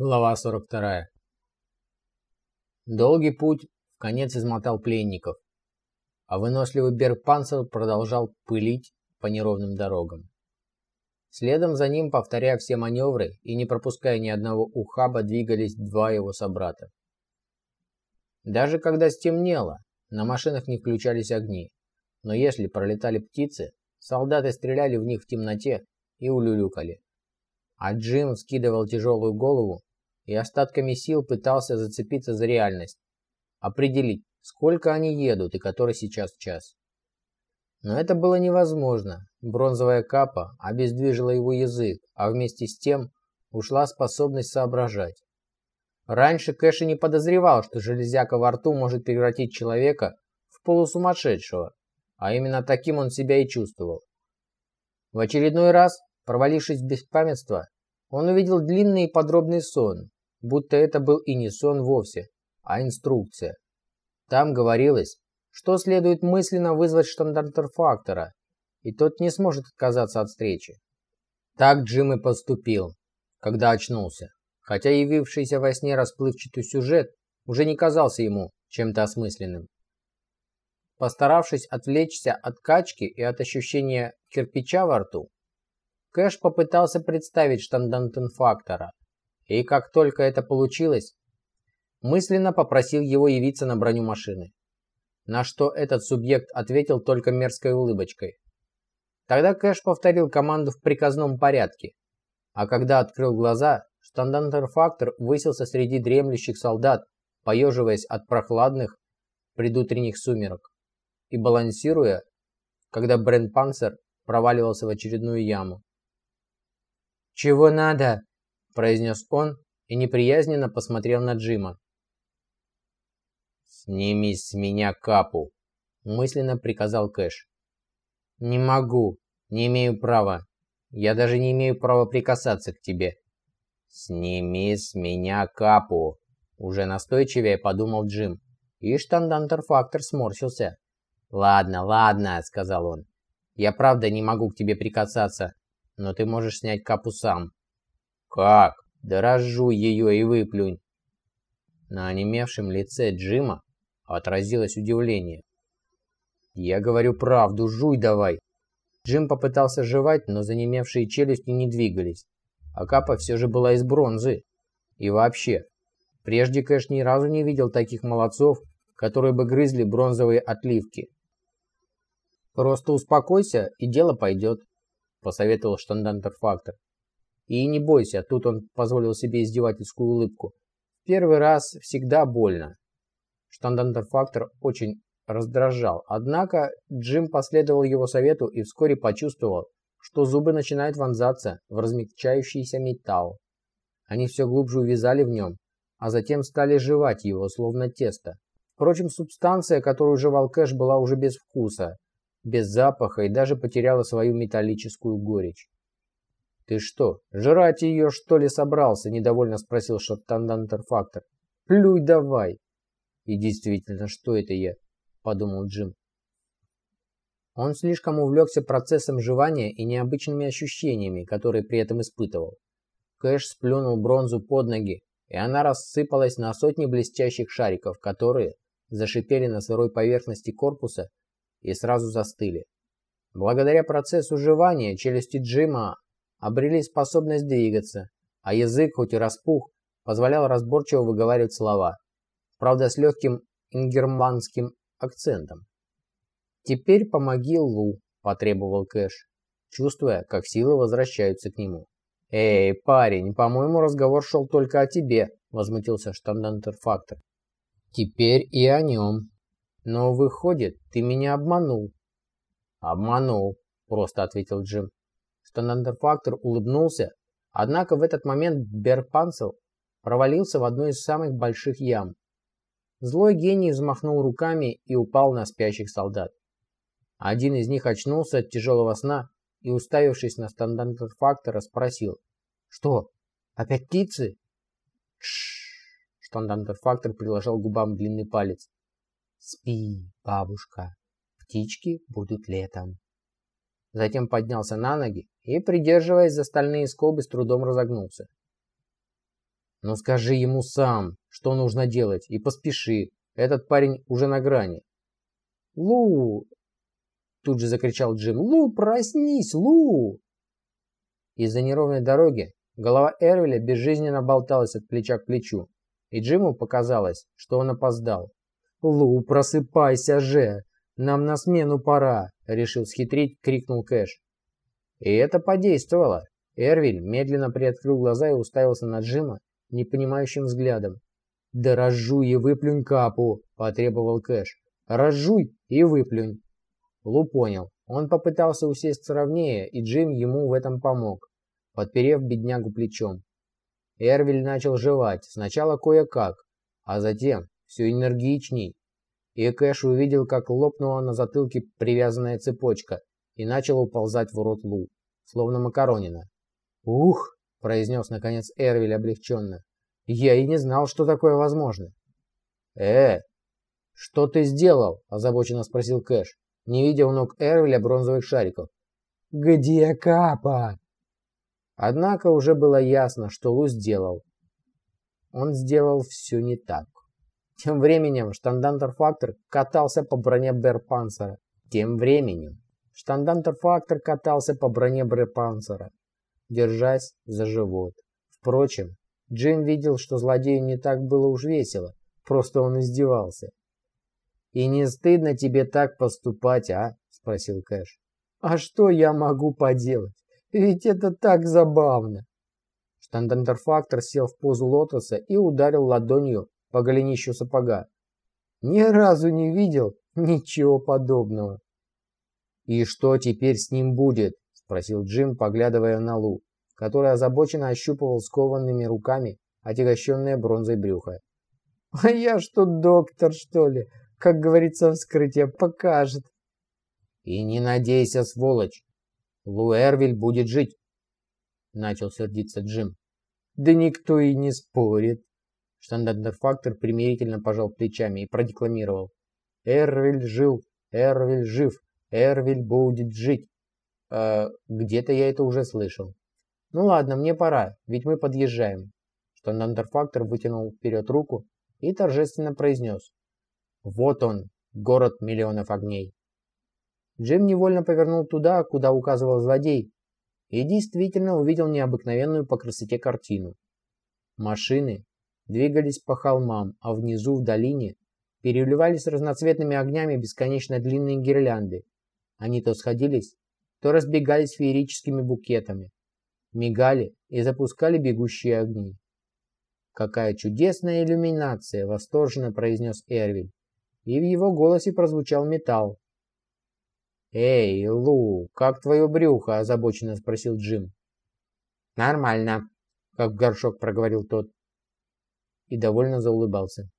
Глава 42. Долгий путь в конец измотал пленников, а выносливый Бергпанцер продолжал пылить по неровным дорогам. Следом за ним, повторяя все маневры и не пропуская ни одного ухаба, двигались два его собрата. Даже когда стемнело, на машинах не включались огни, но если пролетали птицы, солдаты стреляли в них в темноте и улюлюкали. А Джим скидывал тяжелую голову и остатками сил пытался зацепиться за реальность, определить, сколько они едут и который сейчас час. Но это было невозможно. Бронзовая капа обездвижила его язык, а вместе с тем ушла способность соображать. Раньше Кэш и не подозревал, что железяка во рту может превратить человека в полусумасшедшего, а именно таким он себя и чувствовал. В очередной раз, провалившись в беспамятство, он увидел длинный и подробный сон, будто это был и не сон вовсе, а инструкция. Там говорилось, что следует мысленно вызвать штандартерфактора, и тот не сможет отказаться от встречи. Так Джим и поступил, когда очнулся, хотя явившийся во сне расплывчатый сюжет уже не казался ему чем-то осмысленным. Постаравшись отвлечься от качки и от ощущения кирпича во рту, Кэш попытался представить штандартенфактора, и как только это получилось, мысленно попросил его явиться на броню машины. На что этот субъект ответил только мерзкой улыбочкой. Тогда Кэш повторил команду в приказном порядке, а когда открыл глаза, штандантерфактор высился среди дремлющих солдат, поеживаясь от прохладных предутренних сумерок и балансируя, когда Брент Панцер проваливался в очередную яму. «Чего надо?» Произнес он и неприязненно посмотрел на Джима. «Сними с меня капу», – мысленно приказал Кэш. «Не могу, не имею права. Я даже не имею права прикасаться к тебе». «Сними с меня капу», – уже настойчивее подумал Джим. И штандантерфактор сморщился. «Ладно, ладно», – сказал он. «Я правда не могу к тебе прикасаться, но ты можешь снять капу сам. «Как? Да разжуй ее и выплюнь!» На онемевшем лице Джима отразилось удивление. «Я говорю правду, жуй давай!» Джим попытался жевать, но занемевшие челюсти не двигались, а капа все же была из бронзы. И вообще, прежде Кэш ни разу не видел таких молодцов, которые бы грызли бронзовые отливки. «Просто успокойся, и дело пойдет», — посоветовал штандантерфактор. И не бойся, тут он позволил себе издевательскую улыбку. Первый раз всегда больно. Штандантерфактор очень раздражал. Однако Джим последовал его совету и вскоре почувствовал, что зубы начинают вонзаться в размягчающийся металл. Они все глубже увязали в нем, а затем стали жевать его, словно тесто. Впрочем, субстанция, которую жевал Кэш, была уже без вкуса, без запаха и даже потеряла свою металлическую горечь. «Ты что, жрать ее, что ли, собрался?» – недовольно спросил Шоттандантерфактор. «Плюй давай!» «И действительно, что это я?» – подумал Джим. Он слишком увлекся процессом жевания и необычными ощущениями, которые при этом испытывал. Кэш сплюнул бронзу под ноги, и она рассыпалась на сотни блестящих шариков, которые зашипели на сырой поверхности корпуса и сразу застыли. Благодаря процессу жевания челюсти Джима обрели способность двигаться, а язык, хоть и распух, позволял разборчиво выговаривать слова, правда с легким ингерманским акцентом. «Теперь помоги Лу», – потребовал Кэш, чувствуя, как силы возвращаются к нему. «Эй, парень, по-моему, разговор шел только о тебе», – возмутился штандантерфактор. «Теперь и о нем. Но, выходит, ты меня обманул». «Обманул», – просто ответил Джим. Штанандерфактор улыбнулся, однако в этот момент Берпанцел провалился в одну из самых больших ям. Злой гений взмахнул руками и упал на спящих солдат. Один из них очнулся от тяжелого сна и, уставившись на штандантерфактора, спросил. «Что, опять птицы?» «Тш!» Штандантерфактор приложил губам длинный палец. «Спи, бабушка, птички будут летом». Затем поднялся на ноги и, придерживаясь за стальные скобы, с трудом разогнулся. Ну скажи ему сам, что нужно делать, и поспеши. Этот парень уже на грани. Лу! Тут же закричал Джим. Лу, проснись, Лу! Из-за неровной дороги голова Эрвеля безжизненно болталась от плеча к плечу, и Джиму показалось, что он опоздал. «Лу, просыпайся же! Нам на смену пора!» — решил схитрить, крикнул Кэш. И это подействовало. Эрвиль медленно приоткрыл глаза и уставился на Джима непонимающим взглядом. «Да разжуй и выплюнь капу!» – потребовал Кэш. «Разжуй и выплюнь!» Лу понял. Он попытался усесть ровнее, и Джим ему в этом помог, подперев беднягу плечом. Эрвиль начал жевать, сначала кое-как, а затем все энергичней. И Кэш увидел, как лопнула на затылке привязанная цепочка и начал уползать в рот Лу, словно макаронина. «Ух!» – произнес наконец Эрвиль облегченно. «Я и не знал, что такое возможно». «Э, что ты сделал?» – озабоченно спросил Кэш, не видя у ног Эрвиля бронзовых шариков. «Где Капа?» Однако уже было ясно, что Лу сделал. Он сделал все не так. Тем временем штандантер-фактор катался по броне Берпанцера. Тем временем штандантер-фактор катался по броне Берпанцера держась за живот. Впрочем, Джим видел, что злодею не так было уж весело, просто он издевался. «И не стыдно тебе так поступать, а?» – спросил Кэш. «А что я могу поделать? Ведь это так забавно!» Штандартер-фактор сел в позу лотоса и ударил ладонью по голенищу сапога. «Ни разу не видел ничего подобного!» «И что теперь с ним будет?» спросил Джим, поглядывая на Лу, который озабоченно ощупывал скованными руками отягощенное бронзой брюхо. «А я что, доктор, что ли? Как говорится, вскрытие покажет». «И не надейся, сволочь! Лу Эрвиль будет жить!» Начал сердиться Джим. «Да никто и не спорит!» Штандартер-фактор примирительно пожал плечами и продекламировал. «Эрвиль жил, Эрвиль жив, Эрвиль будет жить!» Э, где-то я это уже слышал. Ну ладно, мне пора, ведь мы подъезжаем. Штандартер-фактор вытянул вперед руку и торжественно произнес. Вот он, город миллионов огней. Джим невольно повернул туда, куда указывал злодей, и действительно увидел необыкновенную по красоте картину. Машины двигались по холмам, а внизу в долине переливались разноцветными огнями бесконечно длинные гирлянды. Они то сходились, то разбегались феерическими букетами, мигали и запускали бегущие огни. «Какая чудесная иллюминация!» – восторженно произнес Эрвиль, и в его голосе прозвучал металл. «Эй, Лу, как твое брюхо?» – озабоченно спросил Джим. «Нормально», – как горшок проговорил тот. И довольно заулыбался.